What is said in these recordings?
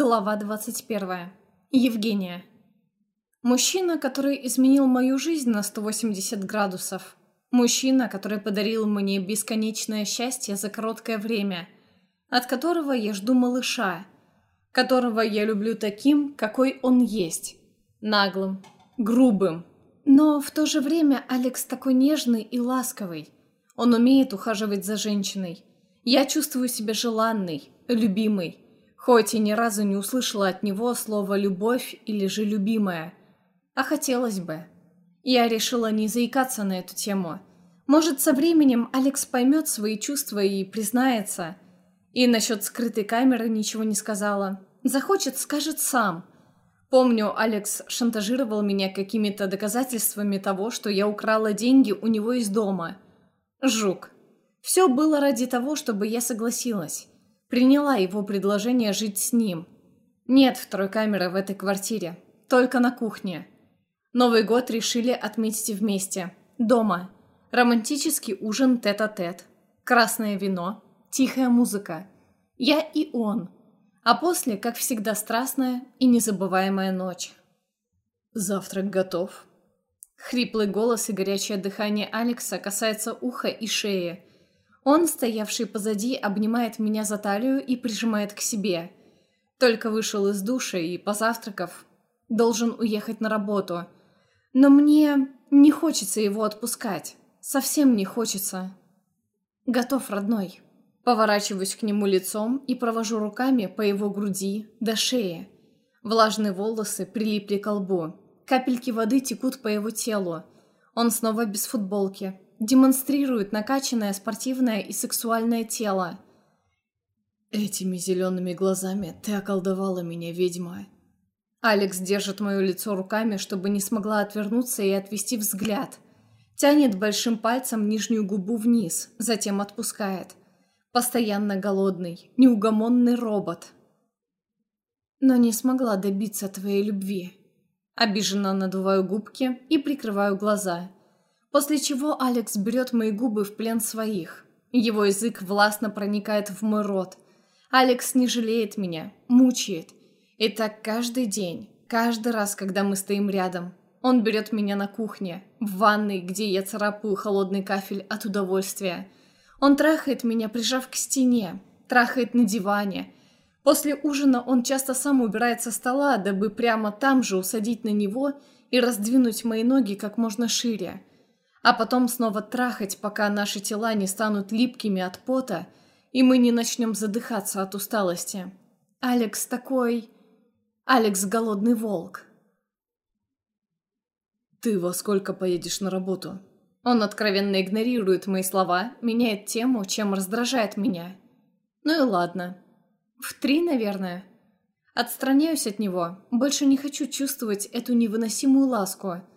Глава 21. Евгения. Мужчина, который изменил мою жизнь на 180 градусов. Мужчина, который подарил мне бесконечное счастье за короткое время, от которого я жду малыша, которого я люблю таким, какой он есть. Наглым, грубым. Но в то же время Алекс такой нежный и ласковый. Он умеет ухаживать за женщиной. Я чувствую себя желанной, любимой хоть и ни разу не услышала от него слова «любовь» или же «любимая». А хотелось бы. Я решила не заикаться на эту тему. Может, со временем Алекс поймет свои чувства и признается. И насчет скрытой камеры ничего не сказала. Захочет, скажет сам. Помню, Алекс шантажировал меня какими-то доказательствами того, что я украла деньги у него из дома. Жук. Все было ради того, чтобы я согласилась. Приняла его предложение жить с ним. Нет второй камеры в этой квартире. Только на кухне. Новый год решили отметить вместе. Дома. Романтический ужин тет-а-тет. -тет. Красное вино. Тихая музыка. Я и он. А после, как всегда, страстная и незабываемая ночь. «Завтрак готов?» Хриплый голос и горячее дыхание Алекса касается уха и шеи, он, стоявший позади, обнимает меня за талию и прижимает к себе. Только вышел из душа и, позавтракав, должен уехать на работу. Но мне не хочется его отпускать. Совсем не хочется. Готов, родной. Поворачиваюсь к нему лицом и провожу руками по его груди до шеи. Влажные волосы прилипли к лбу. Капельки воды текут по его телу. Он снова без футболки, демонстрирует накачанное спортивное и сексуальное тело. «Этими зелеными глазами ты околдовала меня, ведьма». Алекс держит мое лицо руками, чтобы не смогла отвернуться и отвести взгляд. Тянет большим пальцем нижнюю губу вниз, затем отпускает. Постоянно голодный, неугомонный робот. Но не смогла добиться твоей любви. Обиженно надуваю губки и прикрываю глаза. После чего Алекс берет мои губы в плен своих. Его язык властно проникает в мой рот. Алекс не жалеет меня, мучает. И так каждый день, каждый раз, когда мы стоим рядом. Он берет меня на кухне, в ванной, где я царапаю холодный кафель от удовольствия. Он трахает меня, прижав к стене, трахает на диване. После ужина он часто сам убирает со стола, дабы прямо там же усадить на него и раздвинуть мои ноги как можно шире а потом снова трахать, пока наши тела не станут липкими от пота, и мы не начнем задыхаться от усталости. Алекс такой... Алекс голодный волк. «Ты во сколько поедешь на работу?» Он откровенно игнорирует мои слова, меняет тему, чем раздражает меня. Ну и ладно. В три, наверное. Отстраняюсь от него, больше не хочу чувствовать эту невыносимую ласку –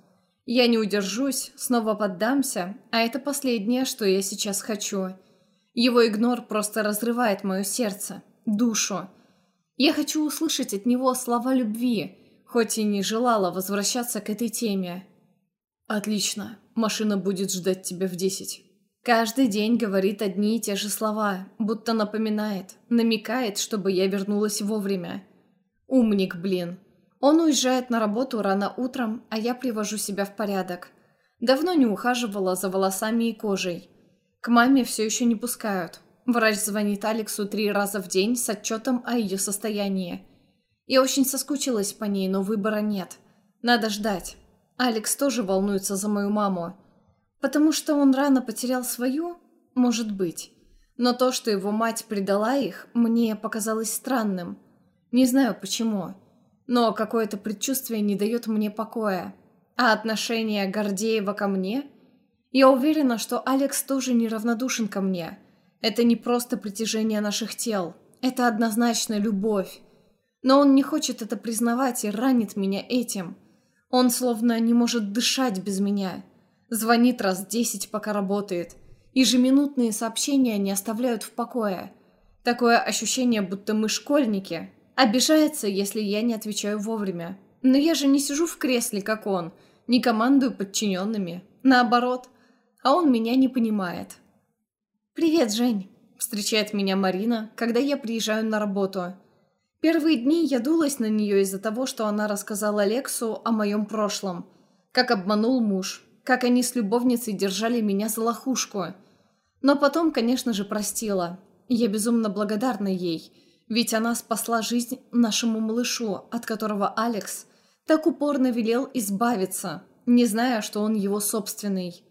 я не удержусь, снова поддамся, а это последнее, что я сейчас хочу. Его игнор просто разрывает мое сердце, душу. Я хочу услышать от него слова любви, хоть и не желала возвращаться к этой теме. «Отлично. Машина будет ждать тебя в десять». Каждый день говорит одни и те же слова, будто напоминает, намекает, чтобы я вернулась вовремя. Умник, блин. Он уезжает на работу рано утром, а я привожу себя в порядок. Давно не ухаживала за волосами и кожей. К маме все еще не пускают. Врач звонит Алексу три раза в день с отчетом о ее состоянии. Я очень соскучилась по ней, но выбора нет. Надо ждать. Алекс тоже волнуется за мою маму. Потому что он рано потерял свою? Может быть. Но то, что его мать предала их, мне показалось странным. Не знаю почему но какое-то предчувствие не дает мне покоя. А отношение Гордеева ко мне? Я уверена, что Алекс тоже неравнодушен ко мне. Это не просто притяжение наших тел. Это однозначно любовь. Но он не хочет это признавать и ранит меня этим. Он словно не может дышать без меня. Звонит раз десять, пока работает. Ежеминутные сообщения не оставляют в покое. Такое ощущение, будто мы школьники, Обижается, если я не отвечаю вовремя. Но я же не сижу в кресле, как он, не командую подчиненными. Наоборот. А он меня не понимает. «Привет, Жень», — встречает меня Марина, когда я приезжаю на работу. Первые дни я дулась на нее из-за того, что она рассказала Лексу о моем прошлом. Как обманул муж, как они с любовницей держали меня за лохушку. Но потом, конечно же, простила. Я безумно благодарна ей, ведь она спасла жизнь нашему малышу, от которого Алекс так упорно велел избавиться, не зная, что он его собственный.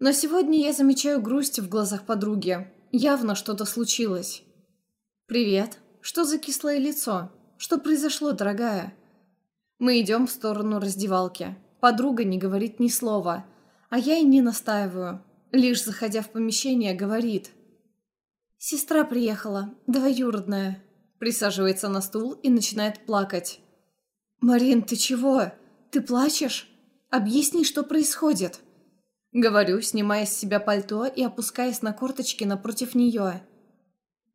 Но сегодня я замечаю грусть в глазах подруги. Явно что-то случилось. «Привет», что за кислое лицо? Что произошло, дорогая?» Мы идем в сторону раздевалки. Подруга не говорит ни слова, а я и не настаиваю. Лишь заходя в помещение, говорит. «Сестра приехала, двоюродная». Присаживается на стул и начинает плакать. «Марин, ты чего? Ты плачешь? Объясни, что происходит». Говорю, снимая с себя пальто и опускаясь на корточки напротив нее.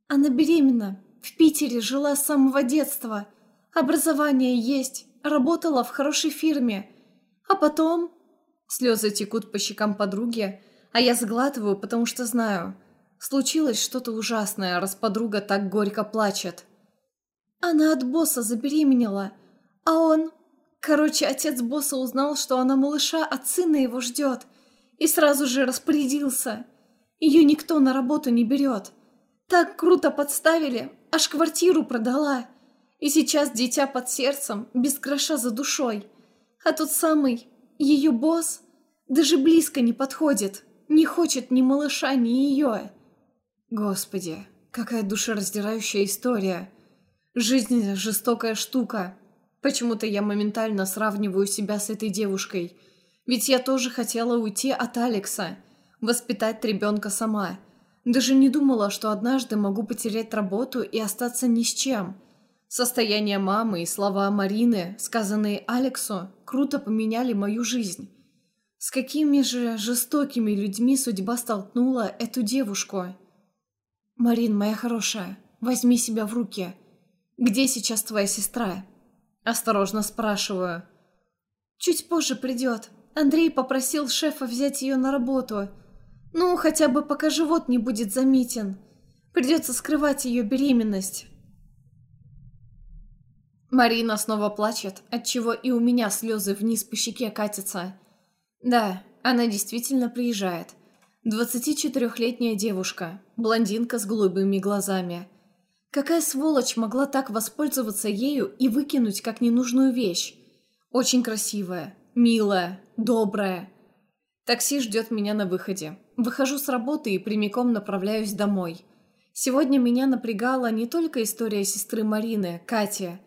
«Она беременна. В Питере жила с самого детства. Образование есть, работала в хорошей фирме. А потом... Слезы текут по щекам подруги, а я сглатываю, потому что знаю. Случилось что-то ужасное, раз подруга так горько плачет. Она от босса забеременела, а он... Короче, отец босса узнал, что она малыша от сына его ждет, и сразу же распорядился. Ее никто на работу не берет. Так круто подставили, аж квартиру продала. И сейчас дитя под сердцем, без гроша за душой. А тот самый, ее босс, даже близко не подходит, не хочет ни малыша, ни ее. Господи, какая душераздирающая история. Жизнь – жестокая штука. Почему-то я моментально сравниваю себя с этой девушкой. Ведь я тоже хотела уйти от Алекса, воспитать ребенка сама – даже не думала, что однажды могу потерять работу и остаться ни с чем. Состояние мамы и слова Марины, сказанные Алексу, круто поменяли мою жизнь. С какими же жестокими людьми судьба столкнула эту девушку? «Марин, моя хорошая, возьми себя в руки. Где сейчас твоя сестра?» Осторожно спрашиваю. «Чуть позже придет. Андрей попросил шефа взять ее на работу». Ну, хотя бы пока живот не будет заметен. Придется скрывать ее беременность. Марина снова плачет, отчего и у меня слезы вниз по щеке катятся. Да, она действительно приезжает. 24-летняя девушка, блондинка с голубыми глазами. Какая сволочь могла так воспользоваться ею и выкинуть как ненужную вещь? Очень красивая, милая, добрая. Такси ждет меня на выходе. Выхожу с работы и прямиком направляюсь домой. Сегодня меня напрягала не только история сестры Марины, Кати,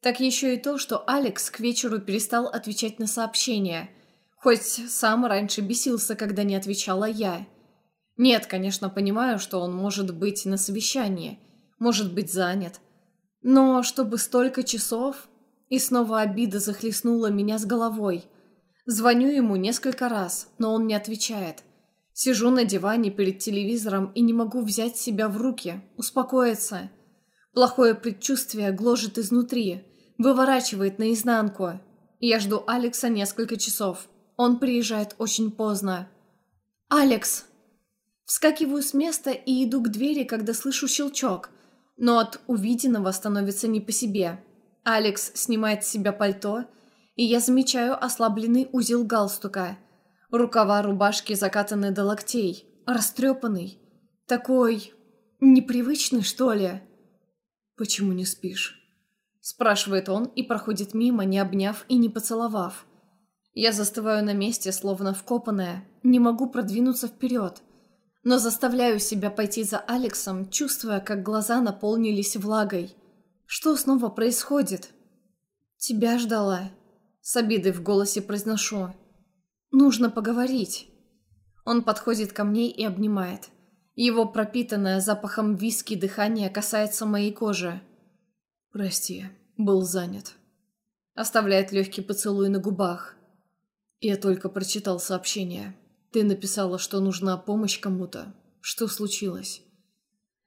так еще и то, что Алекс к вечеру перестал отвечать на сообщения, хоть сам раньше бесился, когда не отвечала я. Нет, конечно, понимаю, что он может быть на совещании, может быть занят. Но чтобы столько часов... И снова обида захлестнула меня с головой. Звоню ему несколько раз, но он не отвечает. Сижу на диване перед телевизором и не могу взять себя в руки, успокоиться. Плохое предчувствие гложет изнутри, выворачивает наизнанку. Я жду Алекса несколько часов. Он приезжает очень поздно. «Алекс!» Вскакиваю с места и иду к двери, когда слышу щелчок, но от увиденного становится не по себе. Алекс снимает с себя пальто, и я замечаю ослабленный узел галстука – Рукава рубашки закатаны до локтей, растрепанный. Такой... непривычный, что ли? «Почему не спишь?» Спрашивает он и проходит мимо, не обняв и не поцеловав. Я застываю на месте, словно вкопанная, не могу продвинуться вперед. Но заставляю себя пойти за Алексом, чувствуя, как глаза наполнились влагой. Что снова происходит? «Тебя ждала», — с обидой в голосе произношу. Нужно поговорить. Он подходит ко мне и обнимает. Его пропитанное запахом виски дыхание касается моей кожи. «Прости, был занят». Оставляет легкий поцелуй на губах. Я только прочитал сообщение. Ты написала, что нужна помощь кому-то. Что случилось?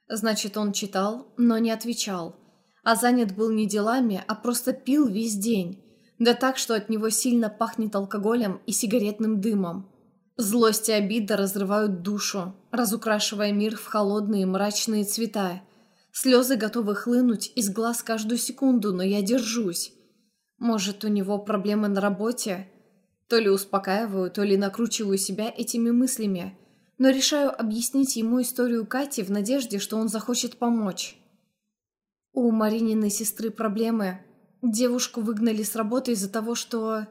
Значит, он читал, но не отвечал. А занят был не делами, а просто пил весь день. Да так, что от него сильно пахнет алкоголем и сигаретным дымом. Злость и обида разрывают душу, разукрашивая мир в холодные мрачные цвета. Слезы готовы хлынуть из глаз каждую секунду, но я держусь. Может, у него проблемы на работе? То ли успокаиваю, то ли накручиваю себя этими мыслями, но решаю объяснить ему историю Кати в надежде, что он захочет помочь. У Марининой сестры проблемы. Девушку выгнали с работы из-за того, что...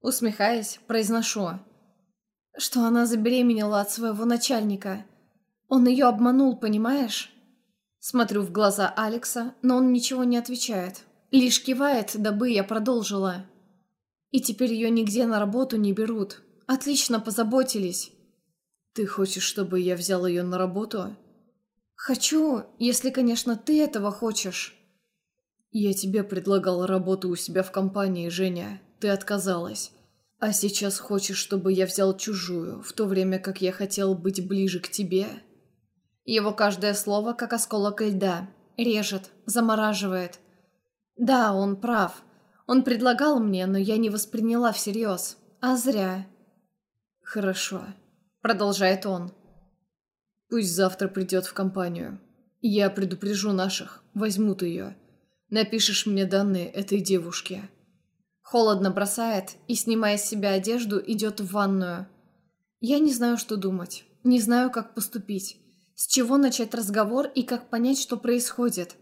Усмехаясь, произношу, что она забеременела от своего начальника. Он ее обманул, понимаешь? Смотрю в глаза Алекса, но он ничего не отвечает. Лишь кивает, дабы я продолжила. И теперь ее нигде на работу не берут. Отлично позаботились. Ты хочешь, чтобы я взял ее на работу? Хочу, если, конечно, ты этого хочешь. Я тебе предлагал работу у себя в компании, Женя. Ты отказалась. А сейчас хочешь, чтобы я взял чужую, в то время как я хотел быть ближе к тебе? Его каждое слово, как осколок льда, режет, замораживает. Да, он прав. Он предлагал мне, но я не восприняла всерьез. А зря. Хорошо. Продолжает он. Пусть завтра придет в компанию. Я предупрежу наших, возьмут ее. Напишешь мне данные этой девушке. Холодно бросает и, снимая с себя одежду, идет в ванную. Я не знаю, что думать. Не знаю, как поступить. С чего начать разговор и как понять, что происходит?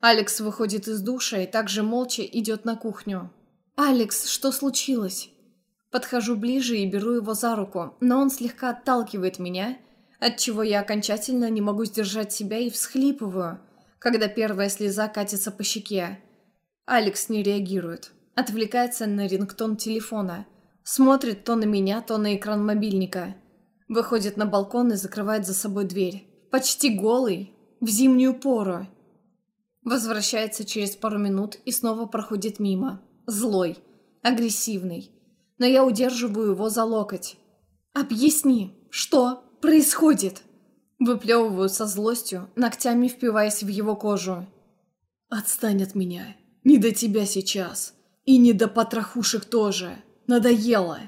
Алекс выходит из душа и также молча идет на кухню. «Алекс, что случилось?» Подхожу ближе и беру его за руку, но он слегка отталкивает меня, отчего я окончательно не могу сдержать себя и всхлипываю, когда первая слеза катится по щеке. Алекс не реагирует, отвлекается на рингтон телефона, смотрит то на меня, то на экран мобильника – Выходит на балкон и закрывает за собой дверь. Почти голый, в зимнюю пору. Возвращается через пару минут и снова проходит мимо. Злой, агрессивный. Но я удерживаю его за локоть. «Объясни, что происходит?» Выплевываю со злостью, ногтями впиваясь в его кожу. «Отстань от меня. Не до тебя сейчас. И не до потрохушек тоже. Надоело!»